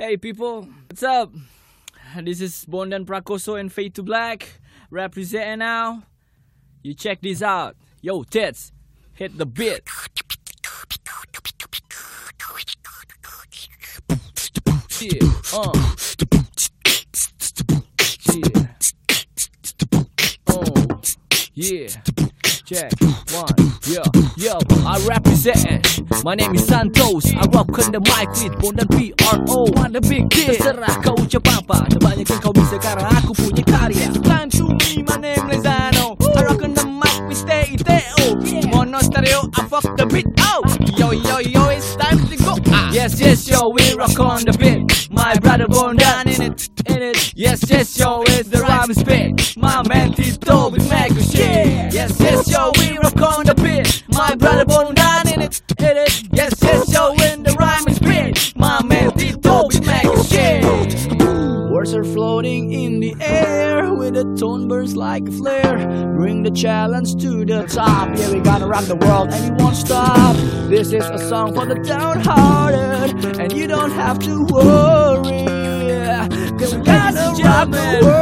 Hey people, what's up? This is Bondan Prakoso and Fade to Black representing now. You check this out. Yo, tits, hit the beat. Yeah, uh. Yeah. Oh, yeah. Check one, yo, yo, I represent. My name is Santos. I rock on the mic with Bond dan PRO. I'm the big kid. Terserah kau ucap apa, kebanyakan kau bisa karena aku punya karya. Time to me, my name Lezano. I rock on the mic with T-I-T-O. Mono stereo, I fuck the beat. Oh, yo, yo, yo, it's time to go. Ah. Yes, yes, yo, we rock on the beat. My brother Bondan in it, in it. Yes, yes, yo, it's the rhyme spit. My man Tito with mega floating in the air with a tone burns like a flare. Bring the challenge to the top. Yeah, we gotta rock the world and we won't stop. This is a song for the downhearted, and you don't have to worry. Cause we gotta rock the world.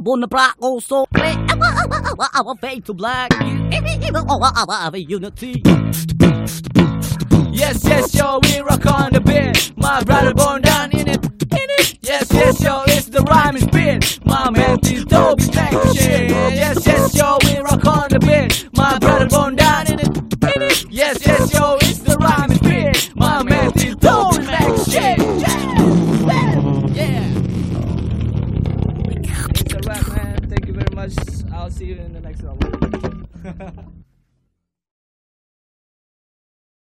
Bondan Prakoso Awa awa awa awa fade to black awa unity Yes, yes, yo, we rock on the beat. My brother Bondan in it, in it. Yes, yes, yo, it's the rhyme is beat. My man Tito be back shit. Much. I'll see you in the next album.